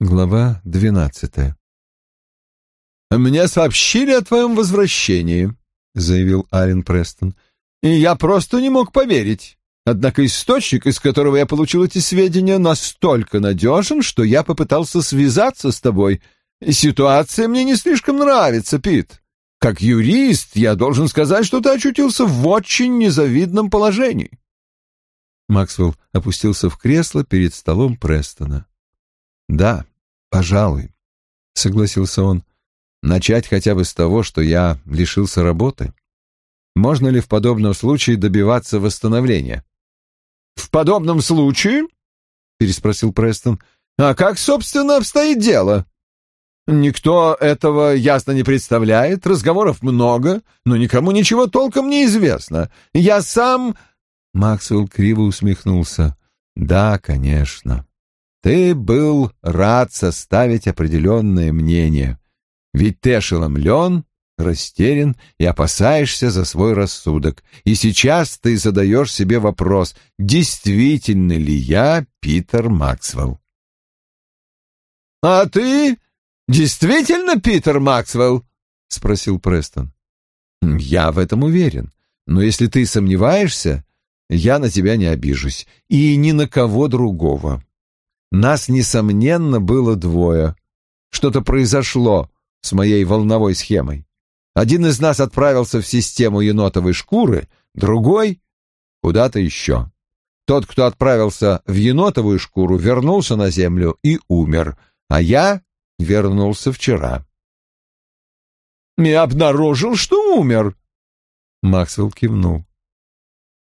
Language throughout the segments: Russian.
Глава двенадцатая. «Мне сообщили о твоем возвращении», — заявил Ален Престон. «И я просто не мог поверить. Однако источник, из которого я получил эти сведения, настолько надежен, что я попытался связаться с тобой. Ситуация мне не слишком нравится, Пит. Как юрист я должен сказать, что ты очутился в очень незавидном положении». Максвелл опустился в кресло перед столом Престона. «Да, пожалуй», — согласился он. «Начать хотя бы с того, что я лишился работы. Можно ли в подобном случае добиваться восстановления?» «В подобном случае?» — переспросил Престон. «А как, собственно, обстоит дело?» «Никто этого ясно не представляет, разговоров много, но никому ничего толком не известно. Я сам...» Максвелл криво усмехнулся. «Да, конечно. Ты был рад составить определенное мнение, ведь ты ошеломлен, растерян и опасаешься за свой рассудок. И сейчас ты задаешь себе вопрос, действительно ли я Питер Максвелл?» «А ты действительно Питер Максвелл?» — спросил Престон. «Я в этом уверен. Но если ты сомневаешься, я на тебя не обижусь. И ни на кого другого. Нас, несомненно, было двое. Что-то произошло с моей волновой схемой. Один из нас отправился в систему енотовой шкуры, другой — куда-то еще. Тот, кто отправился в енотовую шкуру, вернулся на землю и умер, а я вернулся вчера. «И обнаружил, что умер?» Максвелл кивнул.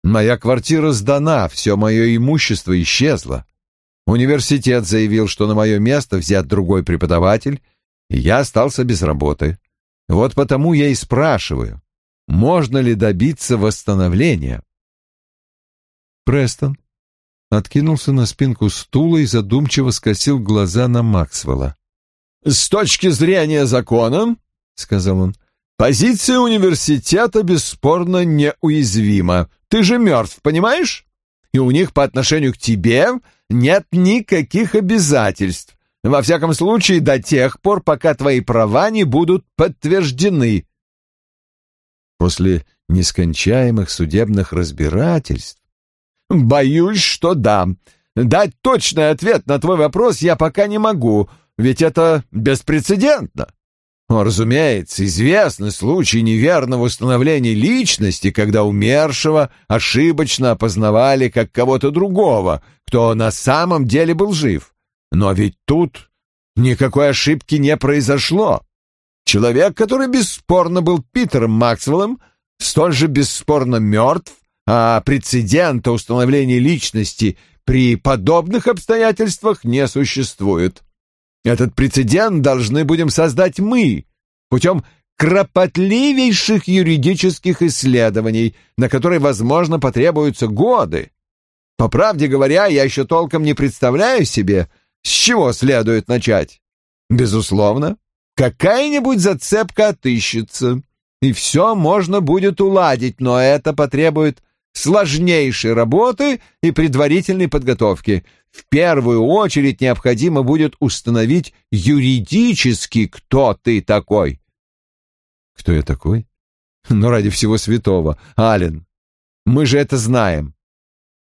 Моя квартира сдана, все мое имущество исчезло. Университет заявил, что на мое место взят другой преподаватель, и я остался без работы. Вот потому я и спрашиваю, можно ли добиться восстановления? Престон откинулся на спинку стула и задумчиво скосил глаза на Максвелла. «С точки зрения закона, — сказал он, — позиция университета бесспорно неуязвима. Ты же мертв, понимаешь? И у них по отношению к тебе нет никаких обязательств. Во всяком случае, до тех пор, пока твои права не будут подтверждены. После нескончаемых судебных разбирательств? Боюсь, что да. Дать точный ответ на твой вопрос я пока не могу, ведь это беспрецедентно. Разумеется, известны случаи неверного установления личности, когда умершего ошибочно опознавали как кого-то другого, кто на самом деле был жив. Но ведь тут никакой ошибки не произошло. Человек, который бесспорно был Питером Максвеллом, столь же бесспорно мертв, а прецедента установления личности при подобных обстоятельствах не существует. Этот прецедент должны будем создать мы путем кропотливейших юридических исследований, на которые, возможно, потребуются годы. По правде говоря, я еще толком не представляю себе, с чего следует начать. Безусловно, какая-нибудь зацепка отыщется, и все можно будет уладить, но это потребует сложнейшей работы и предварительной подготовки. В первую очередь необходимо будет установить юридически, кто ты такой. Кто я такой? Ну, ради всего святого, Ален, мы же это знаем.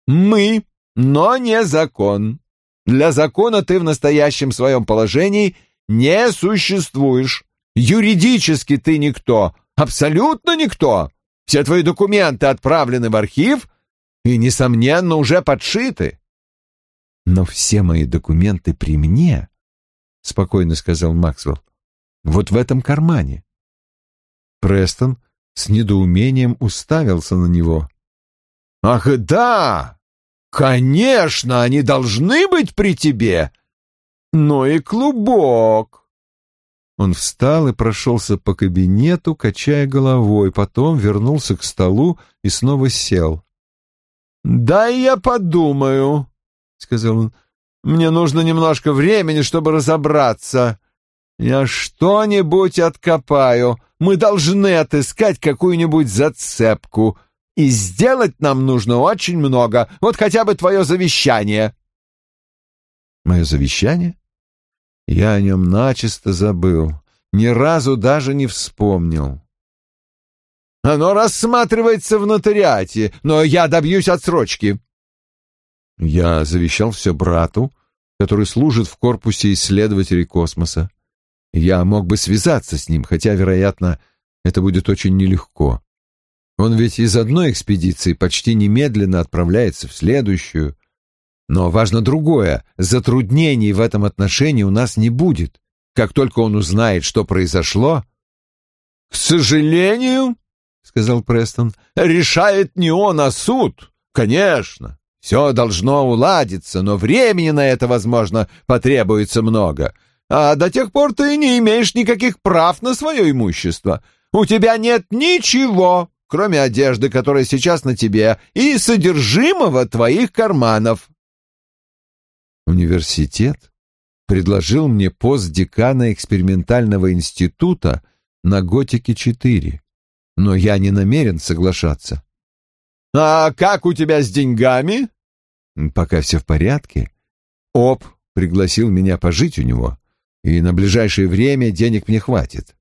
Мы, но не закон. Для закона ты в настоящем своем положении не существуешь. Юридически ты никто, абсолютно никто. Все твои документы отправлены в архив и, несомненно, уже подшиты. Но все мои документы при мне, — спокойно сказал Максвелл, — вот в этом кармане. Престон с недоумением уставился на него. «Ах, да! Конечно, они должны быть при тебе! Но и клубок!» Он встал и прошелся по кабинету, качая головой, потом вернулся к столу и снова сел. «Да я подумаю», — сказал он. «Мне нужно немножко времени, чтобы разобраться. Я что-нибудь откопаю. Мы должны отыскать какую-нибудь зацепку. И сделать нам нужно очень много. Вот хотя бы твое завещание». «Мое завещание?» Я о нем начисто забыл, ни разу даже не вспомнил. Оно рассматривается в нотариате, но я добьюсь отсрочки. Я завещал все брату, который служит в корпусе исследователей космоса. Я мог бы связаться с ним, хотя, вероятно, это будет очень нелегко. Он ведь из одной экспедиции почти немедленно отправляется в следующую. Но важно другое. Затруднений в этом отношении у нас не будет. Как только он узнает, что произошло... — К сожалению, — сказал Престон, — решает не он, а суд. Конечно, все должно уладиться, но времени на это, возможно, потребуется много. А до тех пор ты не имеешь никаких прав на свое имущество. У тебя нет ничего, кроме одежды, которая сейчас на тебе, и содержимого твоих карманов. Университет предложил мне пост декана экспериментального института на Готике-4, но я не намерен соглашаться. «А как у тебя с деньгами?» «Пока все в порядке. Оп пригласил меня пожить у него, и на ближайшее время денег мне хватит.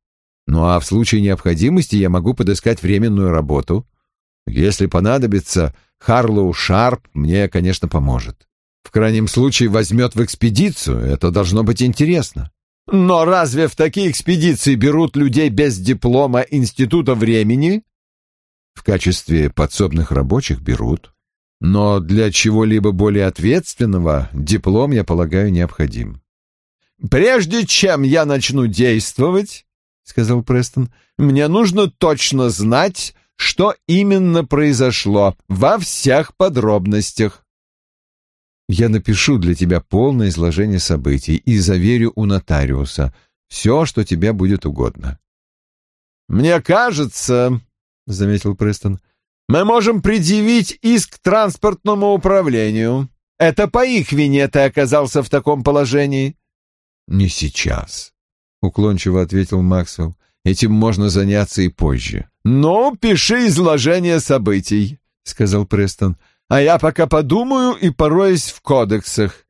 Ну а в случае необходимости я могу подыскать временную работу. Если понадобится, Харлоу Шарп мне, конечно, поможет. В крайнем случае возьмет в экспедицию, это должно быть интересно. Но разве в такие экспедиции берут людей без диплома Института времени? В качестве подсобных рабочих берут. Но для чего-либо более ответственного диплом, я полагаю, необходим. «Прежде чем я начну действовать, — сказал Престон, — мне нужно точно знать, что именно произошло во всех подробностях. Я напишу для тебя полное изложение событий и заверю у нотариуса все, что тебе будет угодно. «Мне кажется, — заметил Престон, — мы можем предъявить иск транспортному управлению. Это по их вине ты оказался в таком положении». «Не сейчас», — уклончиво ответил Максвелл. «Этим можно заняться и позже». «Ну, пиши изложение событий», — сказал Престон а я пока подумаю и пороюсь в кодексах.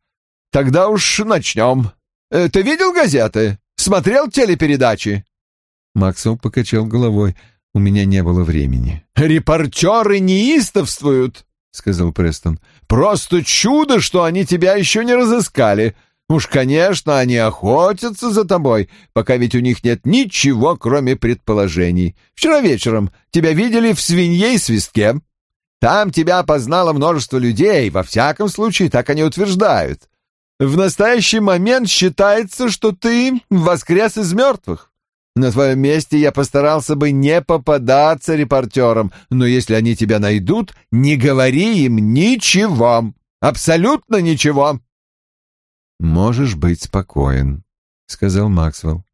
Тогда уж начнем. Э, ты видел газеты? Смотрел телепередачи?» Максвелл покачал головой. «У меня не было времени». «Репортеры неистовствуют», — сказал Престон. «Просто чудо, что они тебя еще не разыскали. Уж, конечно, они охотятся за тобой, пока ведь у них нет ничего, кроме предположений. Вчера вечером тебя видели в свинье и свистке. Там тебя познало множество людей, во всяком случае, так они утверждают. В настоящий момент считается, что ты воскрес из мертвых. На твоем месте я постарался бы не попадаться репортерам, но если они тебя найдут, не говори им ничего, абсолютно ничего. «Можешь быть спокоен», — сказал Максвелл.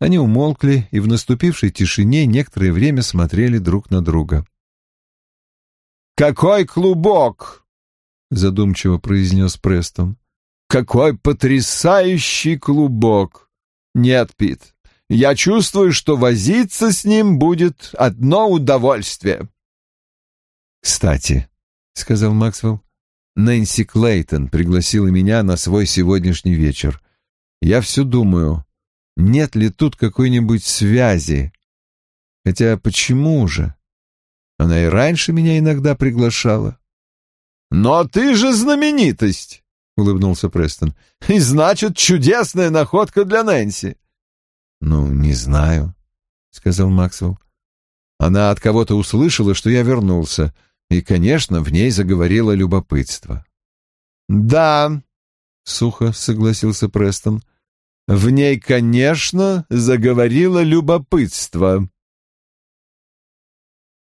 Они умолкли и в наступившей тишине некоторое время смотрели друг на друга. «Какой клубок!» — задумчиво произнес Престон. «Какой потрясающий клубок! Нет, Пит, я чувствую, что возиться с ним будет одно удовольствие». «Кстати», — сказал Максвелл, — «Нэнси Клейтон пригласила меня на свой сегодняшний вечер. Я все думаю, нет ли тут какой-нибудь связи? Хотя почему же? Она и раньше меня иногда приглашала. «Но ты же знаменитость!» — улыбнулся Престон. «И значит, чудесная находка для Нэнси!» «Ну, не знаю», — сказал Максвелл. Она от кого-то услышала, что я вернулся, и, конечно, в ней заговорило любопытство. «Да», — сухо согласился Престон, — «в ней, конечно, заговорило любопытство».